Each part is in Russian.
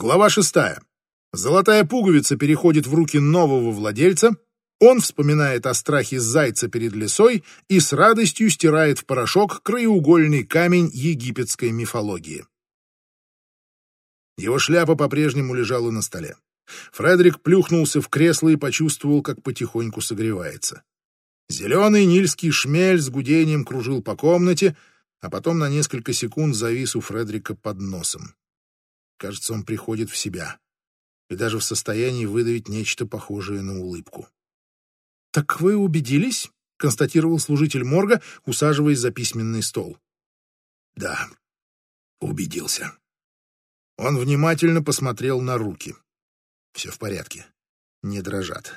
Глава шестая. Золотая пуговица переходит в руки нового владельца, он вспоминает о страхе зайца перед лесой и с радостью стирает в порошок краеугольный камень египетской мифологии. Его шляпа по-прежнему лежала на столе. Фредерик плюхнулся в кресло и почувствовал, как потихоньку согревается. Зеленый нильский шмель с гудением кружил по комнате, а потом на несколько секунд завис у Фредерика под носом. Кажется, он приходит в себя и даже в состоянии выдавить нечто похожее на улыбку. «Так вы убедились?» — констатировал служитель морга, усаживаясь за письменный стол. «Да, убедился». Он внимательно посмотрел на руки. Все в порядке. Не дрожат.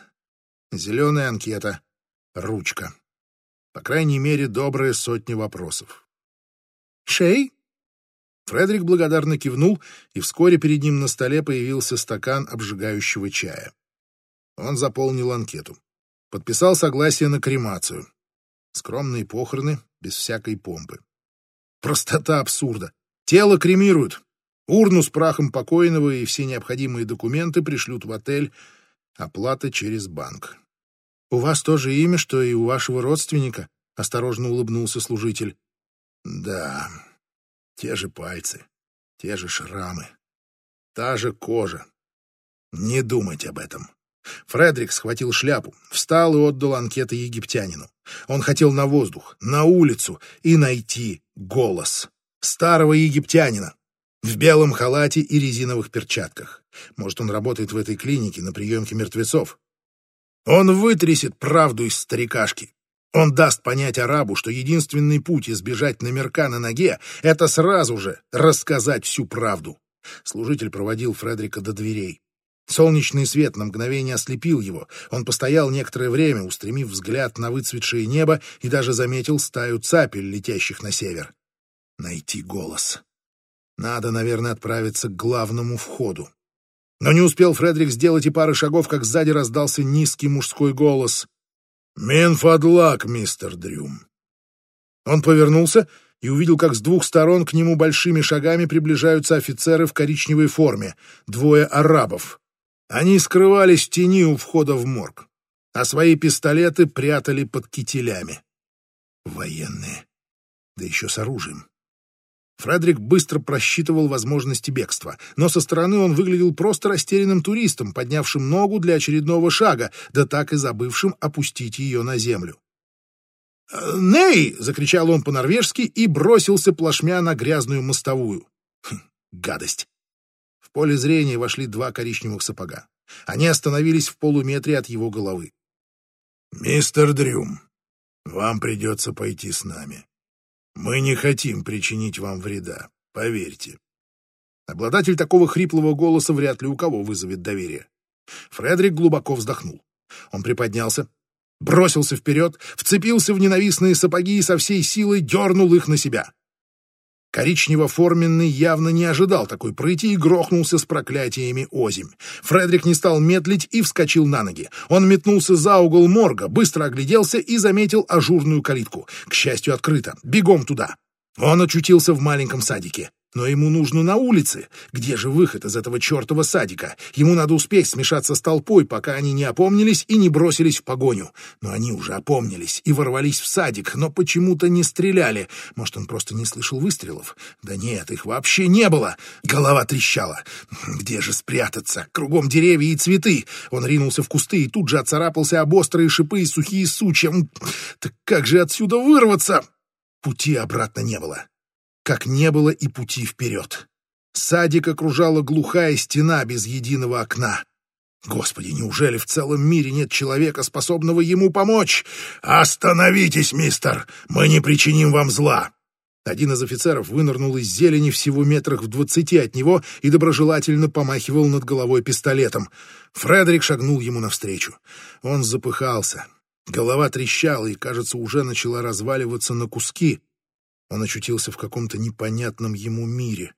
Зеленая анкета. Ручка. По крайней мере, добрая сотня вопросов. «Шей?» Фредерик благодарно кивнул, и вскоре перед ним на столе появился стакан обжигающего чая. Он заполнил анкету. Подписал согласие на кремацию. Скромные похороны, без всякой помпы. Простота абсурда. Тело кремируют. Урну с прахом покойного и все необходимые документы пришлют в отель. Оплата через банк. «У вас тоже имя, что и у вашего родственника?» — осторожно улыбнулся служитель. «Да, те же пальцы, те же шрамы, та же кожа. Не думать об этом». Фредерик схватил шляпу, встал и отдал анкеты египтянину. Он хотел на воздух, на улицу и найти голос старого египтянина в белом халате и резиновых перчатках. Может, он работает в этой клинике на приемке мертвецов. Он вытрясет правду из старикашки. Он даст понять арабу, что единственный путь избежать номерка на ноге — это сразу же рассказать всю правду. Служитель проводил Фредерика до дверей. Солнечный свет на мгновение ослепил его. Он постоял некоторое время, устремив взгляд на выцветшее небо и даже заметил стаю цапель, летящих на север. Найти голос. Надо, наверное, отправиться к главному входу. Но не успел Фредерик сделать и пары шагов, как сзади раздался низкий мужской голос. «Минфадлак, мистер Дрюм». Он повернулся и увидел, как с двух сторон к нему большими шагами приближаются офицеры в коричневой форме, двое арабов. Они скрывались в тени у входа в морг, а свои пистолеты прятали под кителями. Военные. Да еще с оружием. Фредерик быстро просчитывал возможности бегства, но со стороны он выглядел просто растерянным туристом, поднявшим ногу для очередного шага, да так и забывшим опустить ее на землю. «Ней!» — закричал он по-норвежски и бросился плашмя на грязную мостовую. Хм, гадость! В поле зрения вошли два коричневых сапога. Они остановились в полуметре от его головы. «Мистер Дрюм, вам придется пойти с нами», мы не хотим причинить вам вреда, поверьте. Обладатель такого хриплого голоса вряд ли у кого вызовет доверие. Фредерик глубоко вздохнул. Он приподнялся, бросился вперед, вцепился в ненавистные сапоги и со всей силой дернул их на себя. Коричнево-форменный явно не ожидал такой прыти и грохнулся с проклятиями озимь. Фредерик не стал медлить и вскочил на ноги. Он метнулся за угол морга, быстро огляделся и заметил ажурную калитку. К счастью, открыто. Бегом туда. Он очутился в маленьком садике. Но ему нужно на улице. Где же выход из этого чертова садика? Ему надо успеть смешаться с толпой, пока они не опомнились и не бросились в погоню. Но они уже опомнились и ворвались в садик, но почему-то не стреляли. Может, он просто не слышал выстрелов? Да нет, их вообще не было. Голова трещала. Где же спрятаться? Кругом деревья и цветы. Он ринулся в кусты и тут же отцарапался об острые шипы и сухие сучья. Так как же отсюда вырваться? Пути обратно не было как не было и пути вперед. Садик окружала глухая стена без единого окна. Господи, неужели в целом мире нет человека, способного ему помочь? Остановитесь, мистер, мы не причиним вам зла. Один из офицеров вынырнул из зелени всего метрах в двадцати от него и доброжелательно помахивал над головой пистолетом. Фредерик шагнул ему навстречу. Он запыхался. Голова трещала и, кажется, уже начала разваливаться на куски. Он очутился в каком-то непонятном ему мире.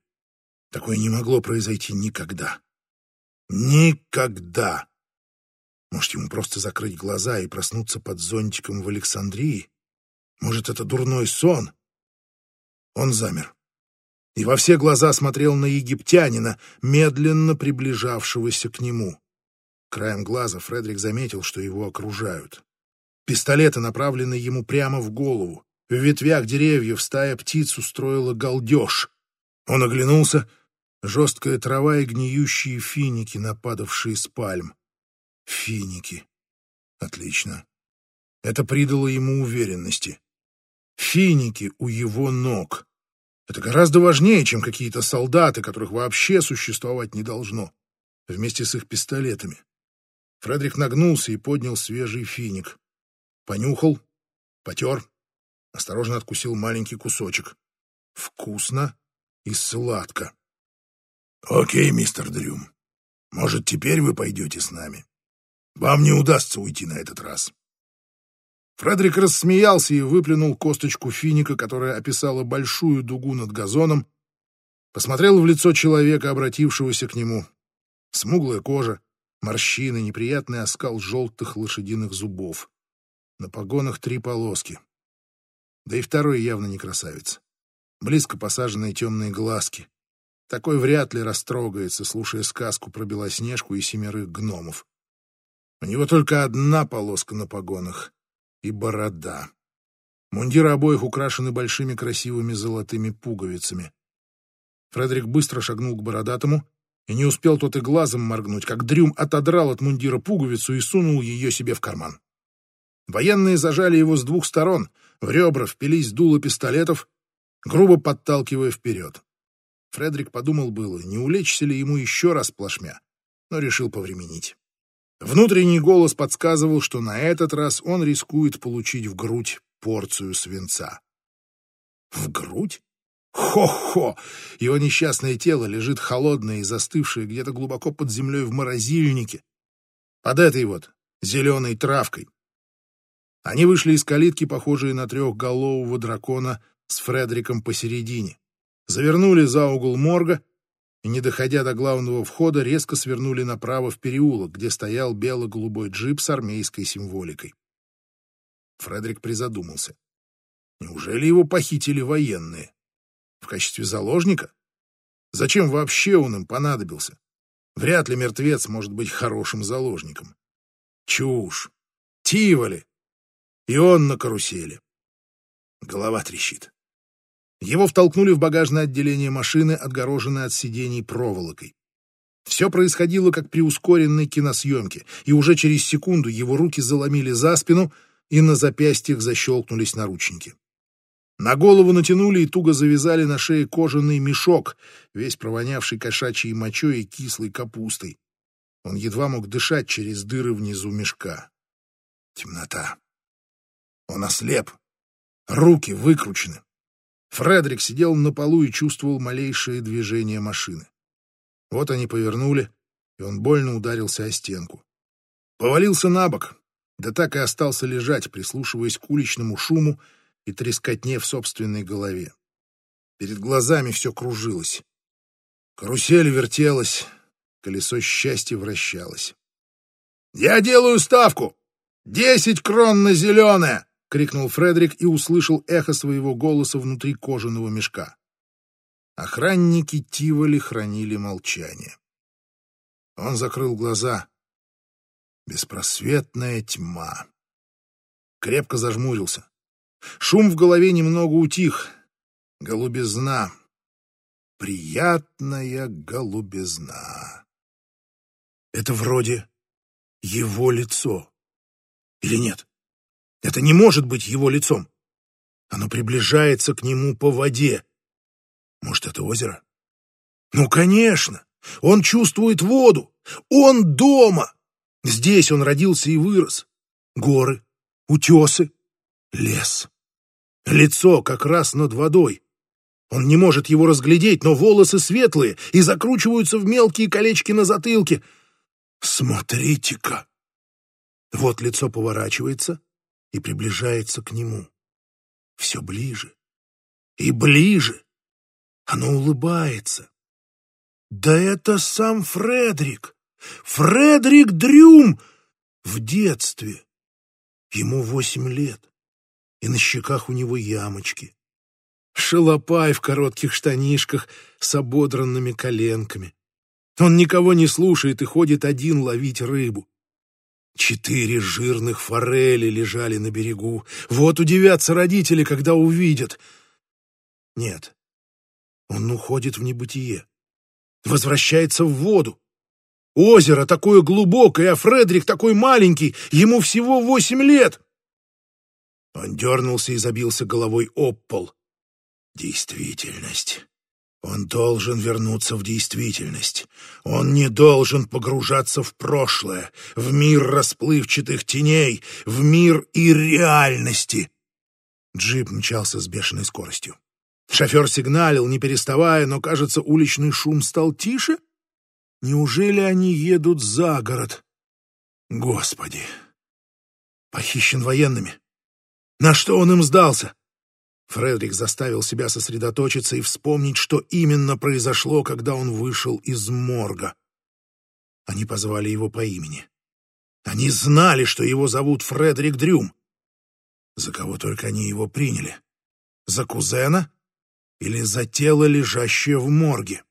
Такое не могло произойти никогда. Никогда! Может, ему просто закрыть глаза и проснуться под зонтиком в Александрии? Может, это дурной сон? Он замер. и во все глаза смотрел на египтянина, медленно приближавшегося к нему. Краем глаза Фредерик заметил, что его окружают. Пистолеты направлены ему прямо в голову. В ветвях деревьев стая птиц устроила галдеж. Он оглянулся. Жесткая трава и гниющие финики, нападавшие с пальм. Финики. Отлично. Это придало ему уверенности. Финики у его ног. Это гораздо важнее, чем какие-то солдаты, которых вообще существовать не должно, вместе с их пистолетами. Фредерик нагнулся и поднял свежий финик. Понюхал, потер, осторожно откусил маленький кусочек. Вкусно и сладко. «Окей, мистер Дрюм, может, теперь вы пойдете с нами? Вам не удастся уйти на этот раз». Фредерик рассмеялся и выплюнул косточку финика, которая описала большую дугу над газоном, посмотрел в лицо человека, обратившегося к нему. Смуглая кожа, морщины, неприятный оскал желтых лошадиных зубов. На погонах три полоски. Да и второй явно не красавец. Близко посаженные темные глазки. Такой вряд ли растрогается, слушая сказку про Белоснежку и семерых гномов. У него только одна полоска на погонах и борода. Мундиры обоих украшены большими красивыми золотыми пуговицами. Фредерик быстро шагнул к бородатому, и не успел тот и глазом моргнуть, как Дрюм отодрал от мундира пуговицу и сунул ее себе в карман. Военные зажали его с двух сторон, в ребра впились дуло пистолетов, грубо подталкивая вперед. Фредерик подумал было, не улечься ли ему еще раз плашмя, но решил повременить. Внутренний голос подсказывал, что на этот раз он рискует получить в грудь порцию свинца. В грудь? Хо-хо! Его несчастное тело лежит холодное и застывшее где-то глубоко под землей в морозильнике. Под этой вот зеленой травкой. Они вышли из калитки, похожие на трехголового дракона с Фредериком посередине. Завернули за угол морга и, не доходя до главного входа, резко свернули направо в переулок, где стоял бело-голубой джип с армейской символикой. Фредерик призадумался. Неужели его похитили военные? В качестве заложника? Зачем вообще он им понадобился? Вряд ли мертвец может быть хорошим заложником. Чушь! Тиволи! И он на карусели. Голова трещит. Его втолкнули в багажное отделение машины, отгороженное от сидений проволокой. Все происходило как при ускоренной киносъемке, и уже через секунду его руки заломили за спину, и на запястьях защелкнулись наручники. На голову натянули и туго завязали на шее кожаный мешок, весь провонявший кошачьей мочой и кислой капустой. Он едва мог дышать через дыры внизу мешка. Темнота. Он ослеп. Руки выкручены. Фредерик сидел на полу и чувствовал малейшее движение машины. Вот они повернули, и он больно ударился о стенку. Повалился на бок, да так и остался лежать, прислушиваясь к уличному шуму и трескотне в собственной голове. Перед глазами все кружилось. Карусель вертелась, колесо счастья вращалось. «Я делаю ставку! Десять крон на зеленое!» Крикнул Фредерик и услышал эхо своего голоса внутри кожаного мешка. Охранники Тиволи хранили молчание. Он закрыл глаза. Беспросветная тьма. Крепко зажмурился. Шум в голове немного утих. Голубизна. Приятная голубизна. Это вроде его лицо. Или нет? Это не может быть его лицом. Оно приближается к нему по воде. Может, это озеро? Ну, конечно! Он чувствует воду! Он дома! Здесь он родился и вырос. Горы, утесы, лес. Лицо как раз над водой. Он не может его разглядеть, но волосы светлые и закручиваются в мелкие колечки на затылке. Смотрите-ка! Вот лицо поворачивается, и приближается к нему. Все ближе и ближе. Оно улыбается. Да это сам Фредрик! Фредрик Дрюм! В детстве. Ему восемь лет, и на щеках у него ямочки. Шалопай в коротких штанишках с ободранными коленками. Он никого не слушает и ходит один ловить рыбу. Четыре жирных форели лежали на берегу. Вот удивятся родители, когда увидят. Нет, он уходит в небытие, возвращается в воду. Озеро такое глубокое, а Фредрик такой маленький, ему всего восемь лет. Он дернулся и забился головой об пол. Действительность. Он должен вернуться в действительность. Он не должен погружаться в прошлое, в мир расплывчатых теней, в мир и реальности. Джип мчался с бешеной скоростью. Шофер сигналил, не переставая, но, кажется, уличный шум стал тише. Неужели они едут за город? Господи! Похищен военными. На что он им сдался? Фредерик заставил себя сосредоточиться и вспомнить, что именно произошло, когда он вышел из морга. Они позвали его по имени. Они знали, что его зовут Фредерик Дрюм. За кого только они его приняли. За кузена или за тело, лежащее в морге?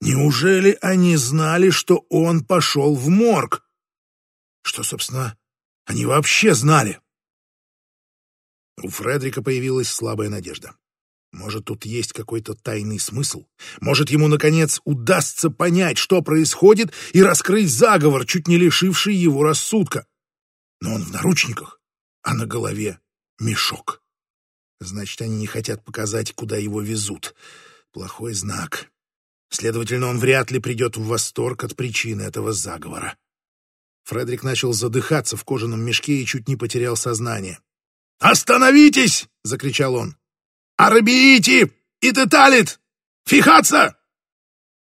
Неужели они знали, что он пошел в морг? Что, собственно, они вообще знали? У Фредрика появилась слабая надежда. Может, тут есть какой-то тайный смысл? Может, ему, наконец, удастся понять, что происходит, и раскрыть заговор, чуть не лишивший его рассудка? Но он в наручниках, а на голове мешок. Значит, они не хотят показать, куда его везут. Плохой знак. Следовательно, он вряд ли придет в восторг от причины этого заговора. Фредерик начал задыхаться в кожаном мешке и чуть не потерял сознание. «Остановитесь!» — закричал он. «Арабиите! И деталит! Фихаться!»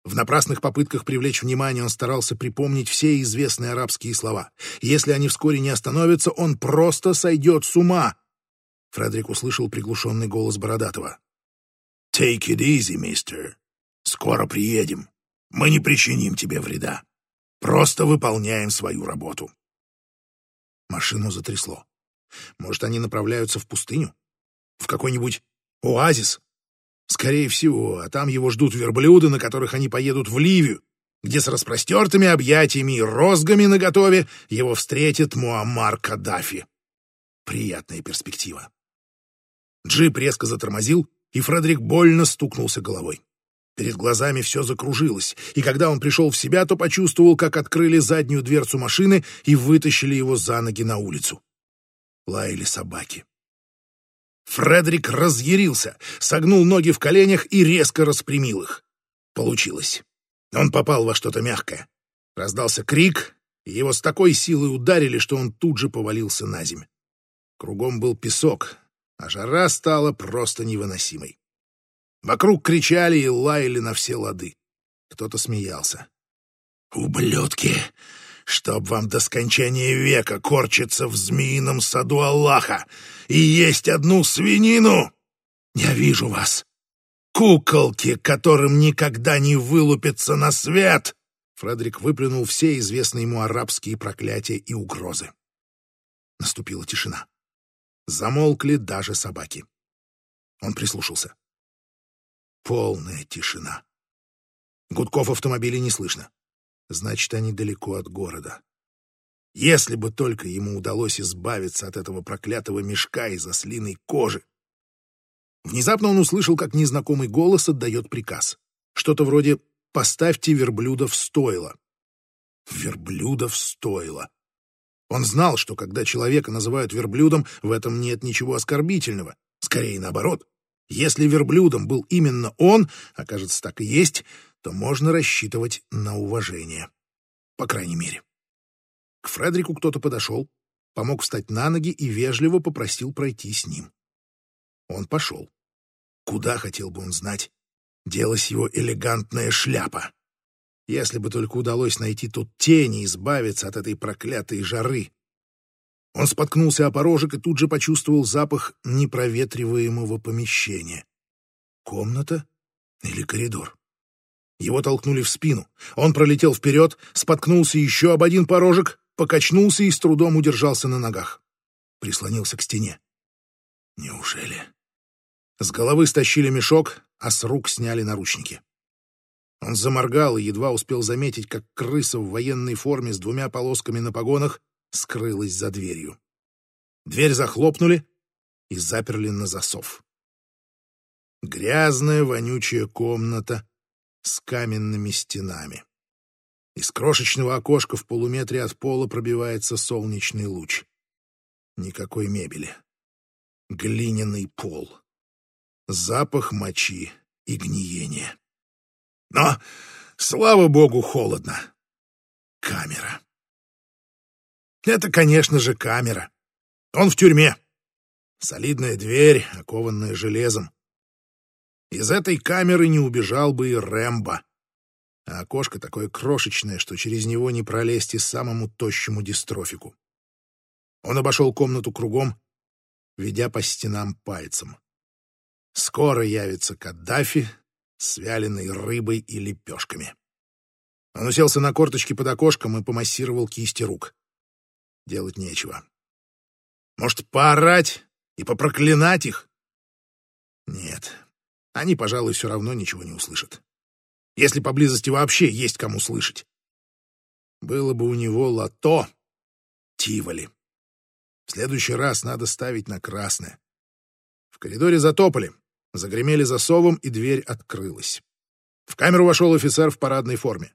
В напрасных попытках привлечь внимание он старался припомнить все известные арабские слова. Если они вскоре не остановятся, он просто сойдет с ума. Фредерик услышал приглушенный голос Бородатого. «Take it easy, мистер. Скоро приедем. Мы не причиним тебе вреда. Просто выполняем свою работу». Машину затрясло. Может, они направляются в пустыню? В какой-нибудь оазис? Скорее всего, а там его ждут верблюды, на которых они поедут в Ливию, где с распростертыми объятиями и розгами наготове его встретит Муаммар Каддафи. Приятная перспектива. Джип резко затормозил, и Фредерик больно стукнулся головой. Перед глазами все закружилось, и когда он пришел в себя, то почувствовал, как открыли заднюю дверцу машины и вытащили его за ноги на улицу лаяли собаки. Фредерик разъярился, согнул ноги в коленях и резко распрямил их. Получилось. Он попал во что-то мягкое. Раздался крик, и его с такой силой ударили, что он тут же повалился на земь. Кругом был песок, а жара стала просто невыносимой. Вокруг кричали и лаяли на все лады. Кто-то смеялся. «Ублюдки! Чтоб вам до скончания века корчиться в змеином саду Аллаха и есть одну свинину. Я вижу вас. Куколки, которым никогда не вылупится на свет. Фредерик выплюнул все известные ему арабские проклятия и угрозы. Наступила тишина. Замолкли даже собаки. Он прислушался. Полная тишина. Гудков автомобиля не слышно. Значит, они далеко от города. Если бы только ему удалось избавиться от этого проклятого мешка из ослиной кожи. Внезапно он услышал, как незнакомый голос отдает приказ. Что-то вроде «поставьте верблюда в стойло». Верблюда в стойло. Он знал, что когда человека называют верблюдом, в этом нет ничего оскорбительного. Скорее наоборот. Если верблюдом был именно он, а кажется так и есть, то можно рассчитывать на уважение. По крайней мере. К Фредерику кто-то подошел, помог встать на ноги и вежливо попросил пройти с ним. Он пошел. Куда, хотел бы он знать, делась его элегантная шляпа. Если бы только удалось найти тут тени и избавиться от этой проклятой жары. Он споткнулся о порожек и тут же почувствовал запах непроветриваемого помещения. Комната или коридор? Его толкнули в спину. Он пролетел вперед, споткнулся еще об один порожек, покачнулся и с трудом удержался на ногах. Прислонился к стене. Неужели? С головы стащили мешок, а с рук сняли наручники. Он заморгал и едва успел заметить, как крыса в военной форме с двумя полосками на погонах скрылась за дверью. Дверь захлопнули и заперли на засов. Грязная, вонючая комната с каменными стенами. Из крошечного окошка в полуметре от пола пробивается солнечный луч. Никакой мебели. Глиняный пол. Запах мочи и гниения. Но, слава богу, холодно. Камера. Это, конечно же, камера. Он в тюрьме. Солидная дверь, окованная железом. Из этой камеры не убежал бы и Рэмбо. А окошко такое крошечное, что через него не пролезть и самому тощему дистрофику. Он обошел комнату кругом, ведя по стенам пальцем. Скоро явится Каддафи с вяленой рыбой и лепешками. Он уселся на корточки под окошком и помассировал кисти рук. Делать нечего. Может, поорать и попроклинать их? Нет, они, пожалуй, все равно ничего не услышат. Если поблизости вообще есть кому слышать. Было бы у него лото, Тиволи. В следующий раз надо ставить на красное. В коридоре затопали, загремели засовом, и дверь открылась. В камеру вошел офицер в парадной форме.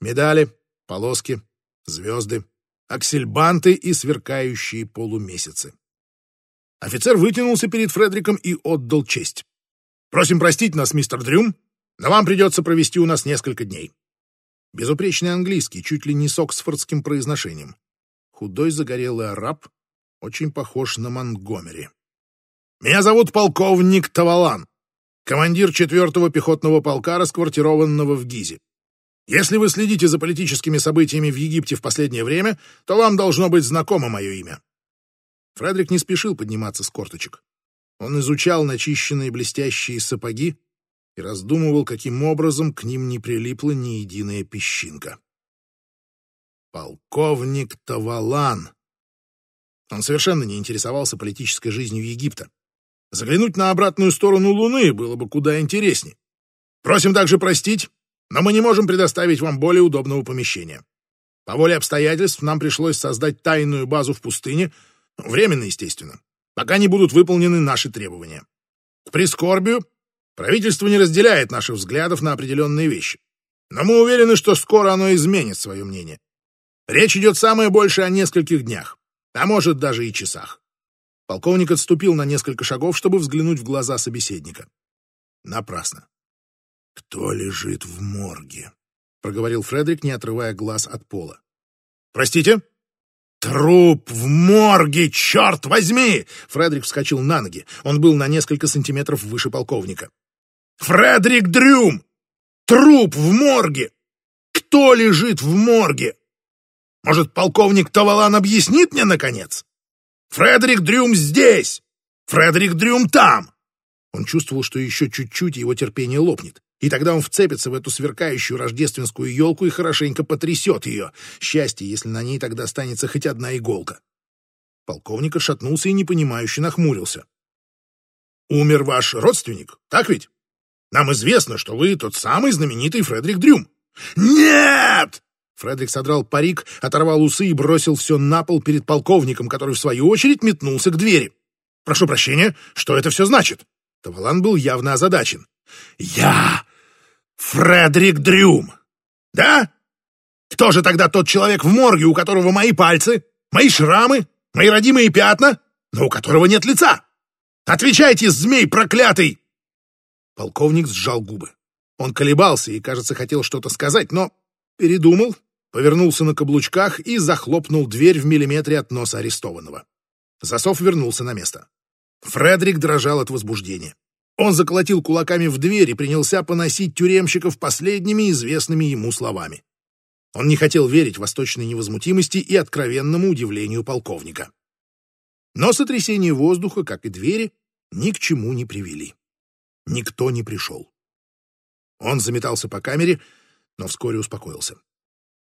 Медали, полоски, звезды, аксельбанты и сверкающие полумесяцы. Офицер вытянулся перед Фредриком и отдал честь. «Просим простить нас, мистер Дрюм, но вам придется провести у нас несколько дней». Безупречный английский, чуть ли не с оксфордским произношением. Худой загорелый араб, очень похож на Монгомери. «Меня зовут полковник Тавалан, командир 4-го пехотного полка, расквартированного в Гизе. Если вы следите за политическими событиями в Египте в последнее время, то вам должно быть знакомо мое имя». Фредерик не спешил подниматься с корточек. Он изучал начищенные блестящие сапоги и раздумывал, каким образом к ним не прилипла ни единая песчинка. Полковник Тавалан. Он совершенно не интересовался политической жизнью Египта. Заглянуть на обратную сторону Луны было бы куда интереснее. Просим также простить, но мы не можем предоставить вам более удобного помещения. По воле обстоятельств нам пришлось создать тайную базу в пустыне, временно, естественно, пока не будут выполнены наши требования. К прискорбию, правительство не разделяет наших взглядов на определенные вещи. Но мы уверены, что скоро оно изменит свое мнение. Речь идет самое больше о нескольких днях а может даже и часах. Полковник отступил на несколько шагов, чтобы взглянуть в глаза собеседника. Напрасно. «Кто лежит в морге?» — проговорил Фредерик, не отрывая глаз от пола. «Простите?» «Труп в морге, черт возьми!» Фредерик вскочил на ноги. Он был на несколько сантиметров выше полковника. «Фредерик Дрюм! Труп в морге! Кто лежит в морге?» Может, полковник Тавалан объяснит мне, наконец? Фредерик Дрюм здесь! Фредерик Дрюм там!» Он чувствовал, что еще чуть-чуть его терпение лопнет. И тогда он вцепится в эту сверкающую рождественскую елку и хорошенько потрясет ее. Счастье, если на ней тогда останется хоть одна иголка. Полковник отшатнулся и непонимающе нахмурился. «Умер ваш родственник, так ведь? Нам известно, что вы тот самый знаменитый Фредерик Дрюм». «Нет!» Фредерик содрал парик, оторвал усы и бросил все на пол перед полковником, который, в свою очередь, метнулся к двери. «Прошу прощения, что это все значит?» Тавалан был явно озадачен. «Я Фредерик Дрюм! Да? Кто же тогда тот человек в морге, у которого мои пальцы, мои шрамы, мои родимые пятна, но у которого нет лица? Отвечайте, змей проклятый!» Полковник сжал губы. Он колебался и, кажется, хотел что-то сказать, но передумал повернулся на каблучках и захлопнул дверь в миллиметре от носа арестованного. Засов вернулся на место. Фредерик дрожал от возбуждения. Он заколотил кулаками в дверь и принялся поносить тюремщиков последними известными ему словами. Он не хотел верить восточной невозмутимости и откровенному удивлению полковника. Но сотрясение воздуха, как и двери, ни к чему не привели. Никто не пришел. Он заметался по камере, но вскоре успокоился.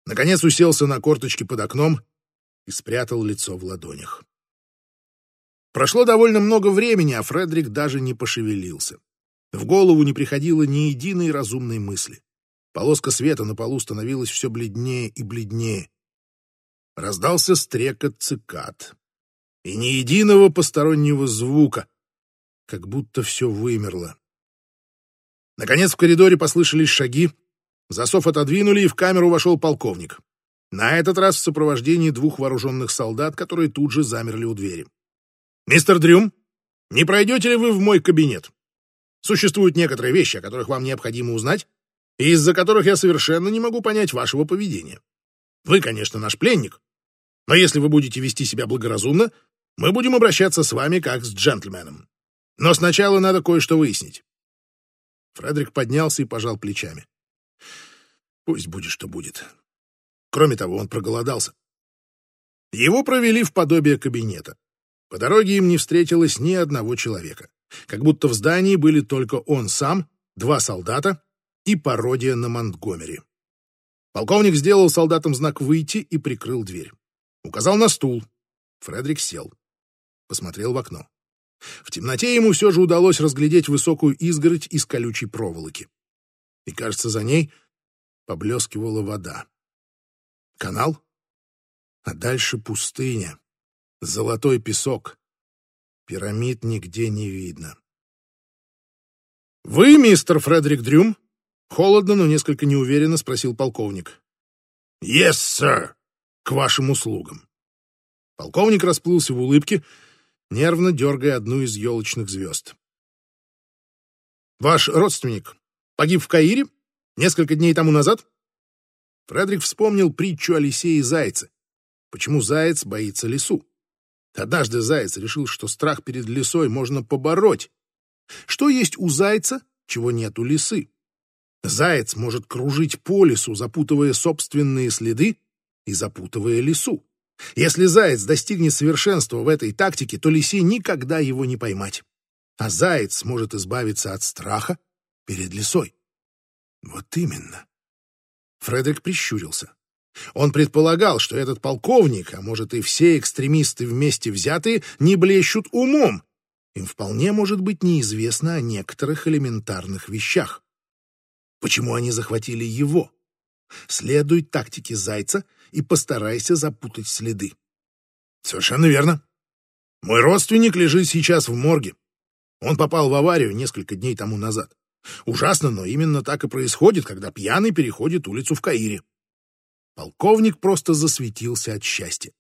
Наконец уселся на корточки под окном и спрятал лицо в ладонях. Прошло довольно много времени, а Фредерик даже не пошевелился. В голову не приходило ни единой разумной мысли. Полоска света на полу становилась все бледнее и бледнее. Раздался стрекот цикад. И ни единого постороннего звука, как будто все вымерло. Наконец в коридоре послышались шаги, засов отодвинули, и в камеру вошел полковник. На этот раз в сопровождении двух вооруженных солдат, которые тут же замерли у двери. «Мистер Дрюм, не пройдете ли вы в мой кабинет? Существуют некоторые вещи, о которых вам необходимо узнать, и из-за которых я совершенно не могу понять вашего поведения. Вы, конечно, наш пленник, но если вы будете вести себя благоразумно, мы будем обращаться с вами как с джентльменом. Но сначала надо кое-что выяснить». Фредерик поднялся и пожал плечами. «Пусть будет, что будет». Кроме того, он проголодался. Его провели в подобие кабинета. По дороге им не встретилось ни одного человека. Как будто в здании были только он сам, два солдата и пародия на Монтгомери. Полковник сделал солдатам знак «выйти» и прикрыл дверь. Указал на стул. Фредерик сел. Посмотрел в окно. В темноте ему все же удалось разглядеть высокую изгородь из колючей проволоки. И, кажется, за ней поблескивала вода. Канал? А дальше пустыня. Золотой песок. Пирамид нигде не видно. «Вы, мистер Фредерик Дрюм?» Холодно, но несколько неуверенно спросил полковник. «Yes, sir!» «К вашим услугам!» Полковник расплылся в улыбке, нервно дергая одну из елочных звезд. «Ваш родственник погиб в Каире несколько дней тому назад?» Фредерик вспомнил притчу и зайце. Почему заяц боится лису? Однажды заяц решил, что страх перед лисой можно побороть. Что есть у зайца, чего нет у лисы? Заяц может кружить по лесу, запутывая собственные следы и запутывая лису. Если заяц достигнет совершенства в этой тактике, то лисе никогда его не поймать. А заяц может избавиться от страха перед лисой. Вот именно. Фредерик прищурился. Он предполагал, что этот полковник, а может и все экстремисты вместе взятые, не блещут умом. Им вполне может быть неизвестно о некоторых элементарных вещах. Почему они захватили его? Следуй тактике зайца и постарайся запутать следы. Совершенно верно. Мой родственник лежит сейчас в морге. Он попал в аварию несколько дней тому назад. Ужасно, но именно так и происходит, когда пьяный переходит улицу в Каире. Полковник просто засветился от счастья.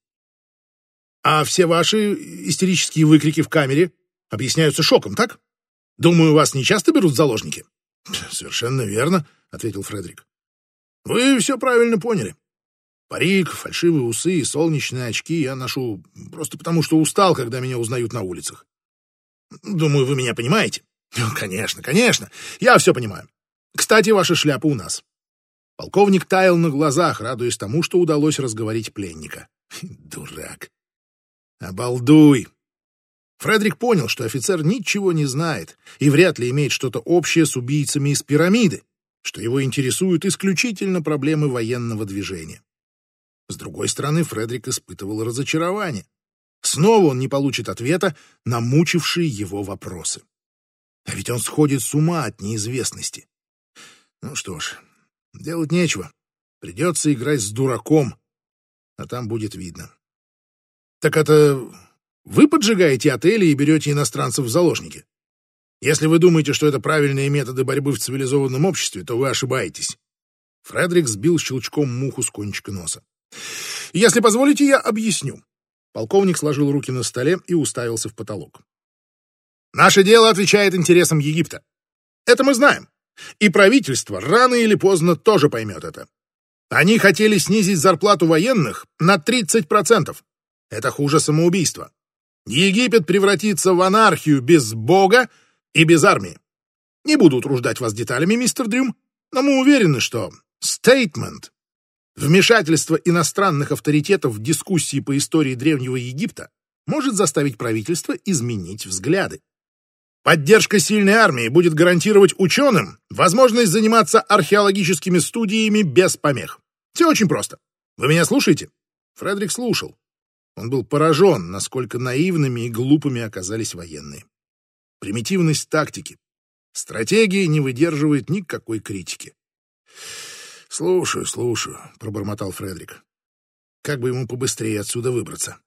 А все ваши истерические выкрики в камере объясняются шоком, так? Думаю, вас не часто берут в заложники? Совершенно верно, ответил Фредерик. Вы все правильно поняли. Парик, фальшивые усы и солнечные очки я ношу просто потому, что устал, когда меня узнают на улицах. Думаю, вы меня понимаете. Конечно, конечно. Я все понимаю. Кстати, ваша шляпа у нас. Полковник таял на глазах, радуясь тому, что удалось разговорить пленника. Дурак. Обалдуй. Фредерик понял, что офицер ничего не знает и вряд ли имеет что-то общее с убийцами из пирамиды, что его интересуют исключительно проблемы военного движения. С другой стороны, Фредерик испытывал разочарование. Снова он не получит ответа на мучившие его вопросы. А ведь он сходит с ума от неизвестности. Ну что ж, делать нечего. Придется играть с дураком, а там будет видно. Так это вы поджигаете отели и берете иностранцев в заложники? Если вы думаете, что это правильные методы борьбы в цивилизованном обществе, то вы ошибаетесь. Фредерик сбил щелчком муху с кончика носа. Если позволите, я объясню. Полковник сложил руки на столе и уставился в потолок. Наше дело отвечает интересам Египта. Это мы знаем. И правительство рано или поздно тоже поймет это. Они хотели снизить зарплату военных на 30%. Это хуже самоубийства. Египет превратится в анархию без бога и без армии. Не буду утруждать вас деталями, мистер Дрюм, но мы уверены, что стейтмент, вмешательство иностранных авторитетов в дискуссии по истории Древнего Египта может заставить правительство изменить взгляды. Поддержка сильной армии будет гарантировать ученым возможность заниматься археологическими студиями без помех. Все очень просто. Вы меня слушаете? Фредерик слушал. Он был поражен, насколько наивными и глупыми оказались военные. Примитивность тактики. Стратегия не выдерживает никакой критики. «Слушаю, слушаю», — пробормотал Фредерик. «Как бы ему побыстрее отсюда выбраться?»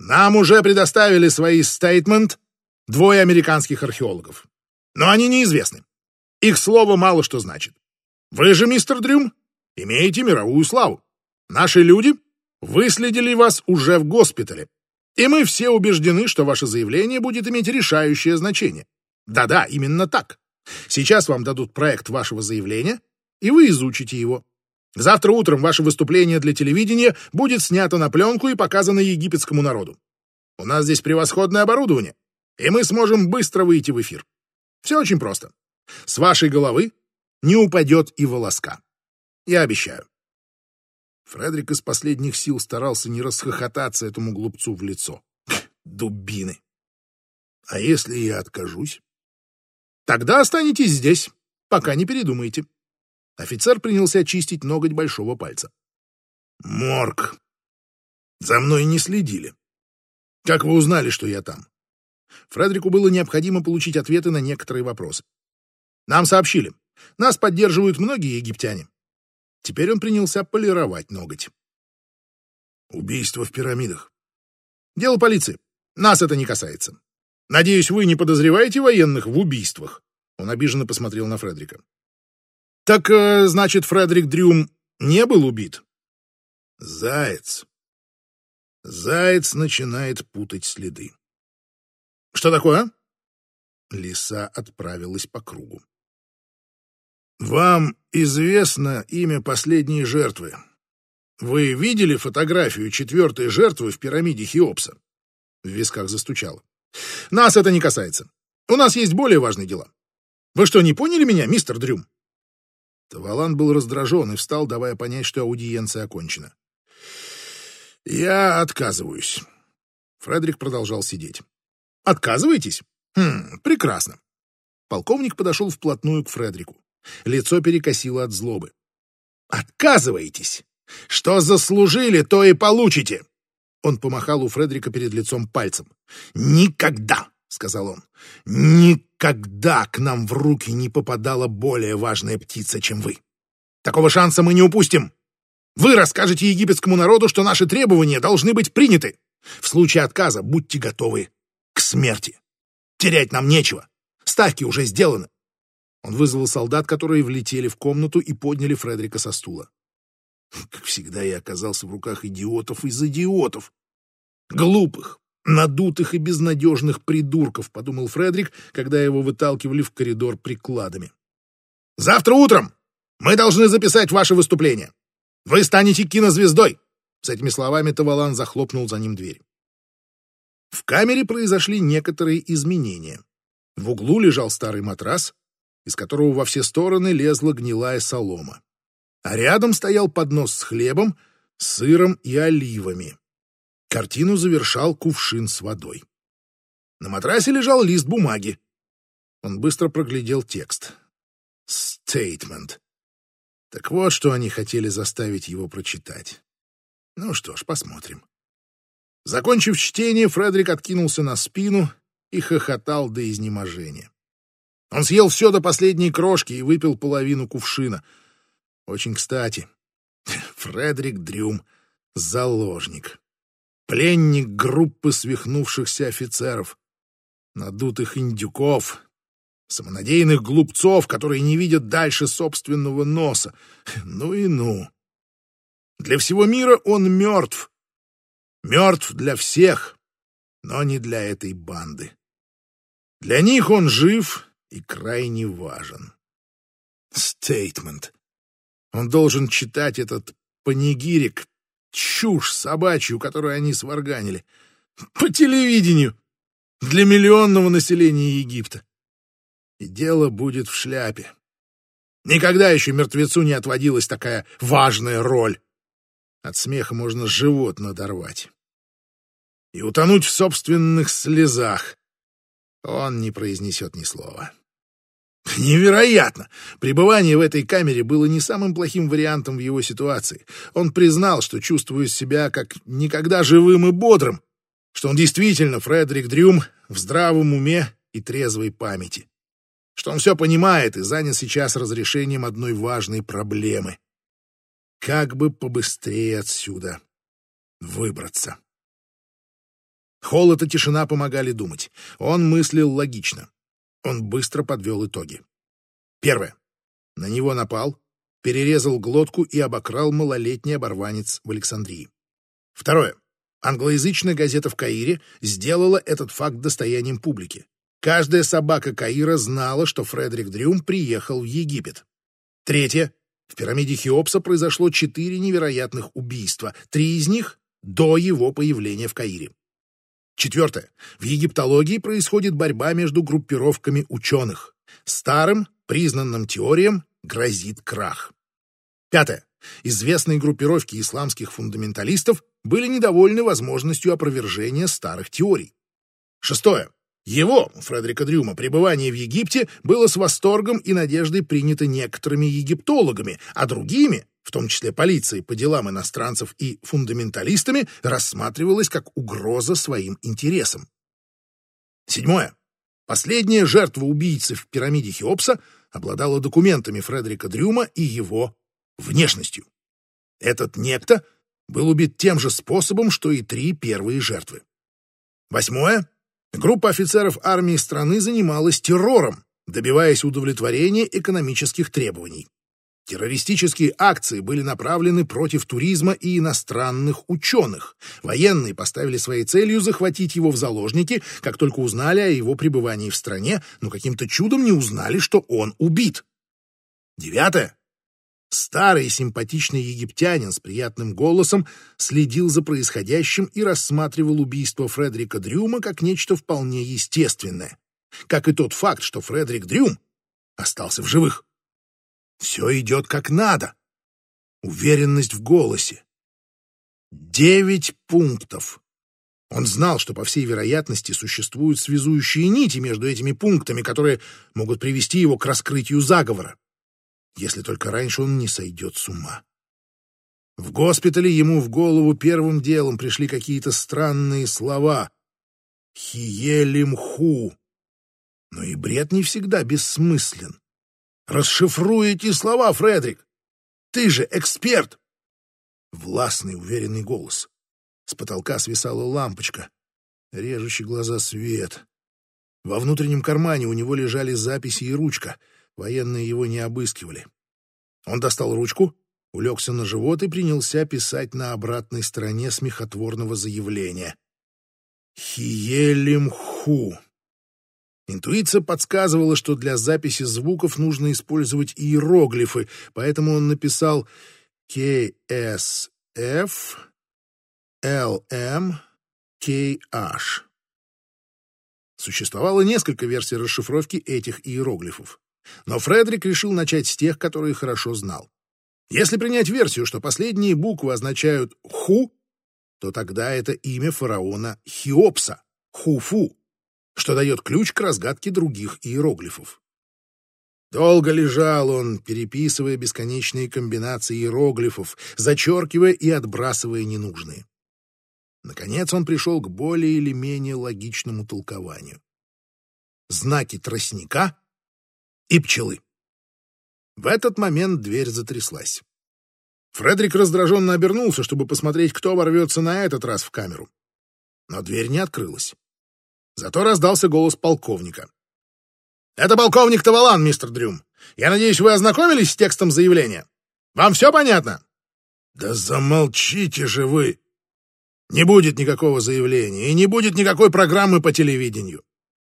«Нам уже предоставили свои стейтмент двое американских археологов. Но они неизвестны. Их слово мало что значит. Вы же, мистер Дрюм, имеете мировую славу. Наши люди выследили вас уже в госпитале, и мы все убеждены, что ваше заявление будет иметь решающее значение. Да-да, именно так. Сейчас вам дадут проект вашего заявления, и вы изучите его. Завтра утром ваше выступление для телевидения будет снято на пленку и показано египетскому народу. У нас здесь превосходное оборудование, и мы сможем быстро выйти в эфир. Все очень просто. С вашей головы не упадет и волоска. Я обещаю. Фредерик из последних сил старался не расхохотаться этому глупцу в лицо. Дубины. А если я откажусь? Тогда останетесь здесь, пока не передумаете. Офицер принялся очистить ноготь большого пальца. Морг. За мной не следили. Как вы узнали, что я там? Фредерику было необходимо получить ответы на некоторые вопросы. Нам сообщили. Нас поддерживают многие египтяне. Теперь он принялся полировать ноготь. Убийство в пирамидах. Дело полиции. Нас это не касается. Надеюсь, вы не подозреваете военных в убийствах? Он обиженно посмотрел на Фредрика. Так, э, значит, Фредерик Дрюм не был убит? Заяц. Заяц начинает путать следы. Что такое? Лиса отправилась по кругу. Вам известно имя последней жертвы. Вы видели фотографию четвертой жертвы в пирамиде Хеопса? В висках застучало. Нас это не касается. У нас есть более важные дела. Вы что, не поняли меня, мистер Дрюм? Тавалан был раздражен и встал, давая понять, что аудиенция окончена. «Я отказываюсь». Фредерик продолжал сидеть. «Отказываетесь? Хм, прекрасно». Полковник подошел вплотную к Фредерику. Лицо перекосило от злобы. «Отказываетесь? Что заслужили, то и получите!» Он помахал у Фредерика перед лицом пальцем. «Никогда!» — сказал он. «Никогда к нам в руки не попадала более важная птица, чем вы. Такого шанса мы не упустим. Вы расскажете египетскому народу, что наши требования должны быть приняты. В случае отказа будьте готовы смерти. Терять нам нечего. Ставки уже сделаны. Он вызвал солдат, которые влетели в комнату и подняли Фредерика со стула. Как всегда, я оказался в руках идиотов из идиотов. Глупых, надутых и безнадежных придурков, подумал Фредерик, когда его выталкивали в коридор прикладами. Завтра утром мы должны записать ваше выступление. Вы станете кинозвездой. С этими словами Тавалан захлопнул за ним дверь. В камере произошли некоторые изменения. В углу лежал старый матрас, из которого во все стороны лезла гнилая солома. А рядом стоял поднос с хлебом, сыром и оливами. Картину завершал кувшин с водой. На матрасе лежал лист бумаги. Он быстро проглядел текст. «Стейтмент». Так вот, что они хотели заставить его прочитать. Ну что ж, посмотрим. Закончив чтение, Фредерик откинулся на спину и хохотал до изнеможения. Он съел все до последней крошки и выпил половину кувшина. Очень кстати. Фредерик Дрюм — заложник. Пленник группы свихнувшихся офицеров. Надутых индюков. Самонадеянных глупцов, которые не видят дальше собственного носа. Ну и ну. Для всего мира он мертв. Мертв для всех, но не для этой банды. Для них он жив и крайне важен. Стейтмент. Он должен читать этот панигирик, чушь собачью, которую они сварганили, по телевидению для миллионного населения Египта. И дело будет в шляпе. Никогда еще мертвецу не отводилась такая важная роль. От смеха можно живот надорвать. И утонуть в собственных слезах. Он не произнесет ни слова. Невероятно! Пребывание в этой камере было не самым плохим вариантом в его ситуации. Он признал, что чувствует себя как никогда живым и бодрым, что он действительно Фредерик Дрюм в здравом уме и трезвой памяти, что он все понимает и занят сейчас разрешением одной важной проблемы. Как бы побыстрее отсюда выбраться. Холод и тишина помогали думать. Он мыслил логично. Он быстро подвел итоги. Первое. На него напал, перерезал глотку и обокрал малолетний оборванец в Александрии. Второе. Англоязычная газета в Каире сделала этот факт достоянием публики. Каждая собака Каира знала, что Фредерик Дрюм приехал в Египет. Третье. В пирамиде Хеопса произошло четыре невероятных убийства, три из них до его появления в Каире. Четвертое. В египтологии происходит борьба между группировками ученых. Старым, признанным теориям грозит крах. Пятое. Известные группировки исламских фундаменталистов были недовольны возможностью опровержения старых теорий. Шестое. Его, Фредерика Дрюма, пребывание в Египте было с восторгом и надеждой принято некоторыми египтологами, а другими, в том числе полицией по делам иностранцев и фундаменталистами, рассматривалось как угроза своим интересам. Седьмое. Последняя жертва убийцы в пирамиде Хеопса обладала документами Фредерика Дрюма и его внешностью. Этот некто был убит тем же способом, что и три первые жертвы. Восьмое. Группа офицеров армии страны занималась террором, добиваясь удовлетворения экономических требований. Террористические акции были направлены против туризма и иностранных ученых. Военные поставили своей целью захватить его в заложники, как только узнали о его пребывании в стране, но каким-то чудом не узнали, что он убит. Девятое. Старый симпатичный египтянин с приятным голосом следил за происходящим и рассматривал убийство Фредерика Дрюма как нечто вполне естественное. Как и тот факт, что Фредерик Дрюм остался в живых. Все идет как надо. Уверенность в голосе. Девять пунктов. Он знал, что, по всей вероятности, существуют связующие нити между этими пунктами, которые могут привести его к раскрытию заговора если только раньше он не сойдет с ума. В госпитале ему в голову первым делом пришли какие-то странные слова. Хиелимху. Но и бред не всегда бессмыслен. Расшифруй эти слова, Фредерик. Ты же эксперт. Властный, уверенный голос. С потолка свисала лампочка, режущий глаза свет. Во внутреннем кармане у него лежали записи и ручка — Военные его не обыскивали. Он достал ручку, улегся на живот и принялся писать на обратной стороне смехотворного заявления. Хиелимху. Интуиция подсказывала, что для записи звуков нужно использовать иероглифы, поэтому он написал KSF LM KH. Существовало несколько версий расшифровки этих иероглифов. Но Фредерик решил начать с тех, которые хорошо знал. Если принять версию, что последние буквы означают «ху», то тогда это имя фараона Хеопса, Хуфу, что дает ключ к разгадке других иероглифов. Долго лежал он, переписывая бесконечные комбинации иероглифов, зачеркивая и отбрасывая ненужные. Наконец он пришел к более или менее логичному толкованию. Знаки тростника и пчелы. В этот момент дверь затряслась. Фредерик раздраженно обернулся, чтобы посмотреть, кто ворвется на этот раз в камеру. Но дверь не открылась. Зато раздался голос полковника. «Это полковник Тавалан, мистер Дрюм. Я надеюсь, вы ознакомились с текстом заявления? Вам все понятно?» «Да замолчите же вы!» «Не будет никакого заявления и не будет никакой программы по телевидению.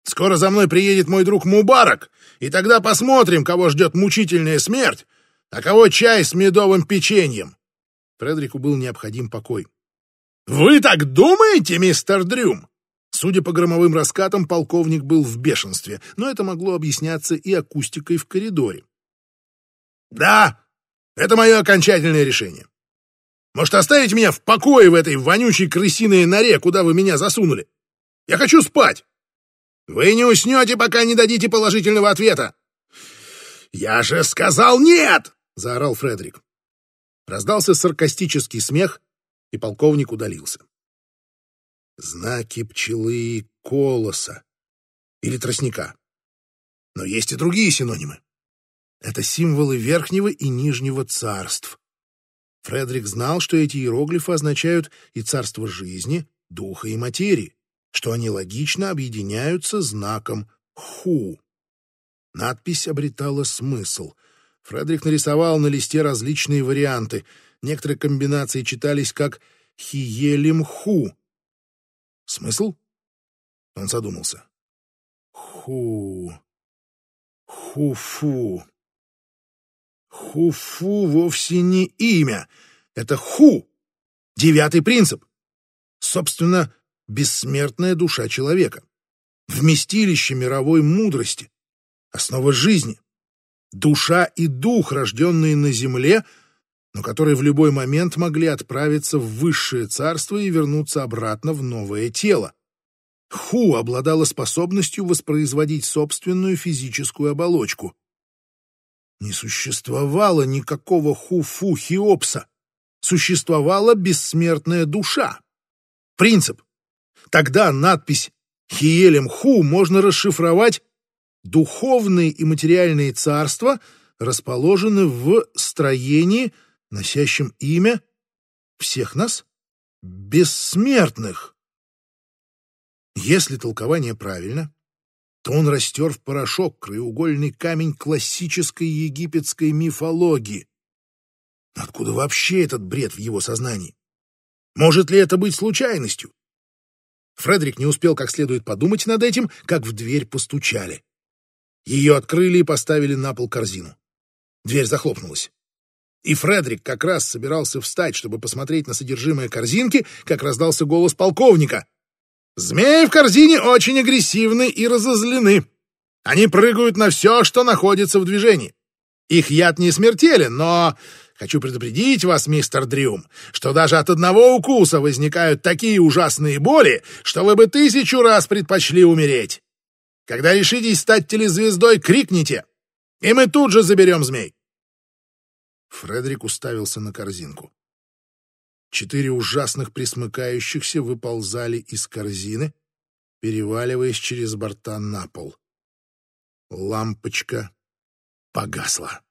Скоро за мной приедет мой друг Мубарак, и тогда посмотрим, кого ждет мучительная смерть, а кого чай с медовым печеньем. Фредерику был необходим покой. «Вы так думаете, мистер Дрюм?» Судя по громовым раскатам, полковник был в бешенстве, но это могло объясняться и акустикой в коридоре. «Да, это мое окончательное решение. Может, оставить меня в покое в этой вонючей крысиной норе, куда вы меня засунули? Я хочу спать!» Вы не уснете, пока не дадите положительного ответа. «Я же сказал нет!» — заорал Фредерик. Раздался саркастический смех, и полковник удалился. Знаки пчелы колоса или тростника. Но есть и другие синонимы. Это символы верхнего и нижнего царств. Фредерик знал, что эти иероглифы означают и царство жизни, духа и материи, что они логично объединяются знаком «ху». Надпись обретала смысл. Фредерик нарисовал на листе различные варианты. Некоторые комбинации читались как «хиелим-ху». Смысл? Он задумался. «Ху... Хуфу...» Хуфу вовсе не имя. Это ху. Девятый принцип. Собственно, бессмертная душа человека. Вместилище мировой мудрости. Основа жизни. Душа и дух, рожденные на земле, но которые в любой момент могли отправиться в высшее царство и вернуться обратно в новое тело. Ху обладала способностью воспроизводить собственную физическую оболочку. Не существовало никакого хуфу Хеопса. Существовала бессмертная душа. Принцип. Тогда надпись «Хиелем Ху» можно расшифровать «Духовные и материальные царства расположены в строении, носящем имя всех нас, бессмертных». Если толкование правильно, то он растер в порошок краеугольный камень классической египетской мифологии. Откуда вообще этот бред в его сознании? Может ли это быть случайностью? Фредерик не успел как следует подумать над этим, как в дверь постучали. Ее открыли и поставили на пол корзину. Дверь захлопнулась. И Фредерик как раз собирался встать, чтобы посмотреть на содержимое корзинки, как раздался голос полковника. Змеи в корзине очень агрессивны и разозлены. Они прыгают на все, что находится в движении. Их яд не смертелен, но хочу предупредить вас, мистер Дрюм, что даже от одного укуса возникают такие ужасные боли, что вы бы тысячу раз предпочли умереть. Когда решитесь стать телезвездой, крикните, и мы тут же заберем змей. Фредерик уставился на корзинку. Четыре ужасных присмыкающихся выползали из корзины, переваливаясь через борта на пол. Лампочка погасла.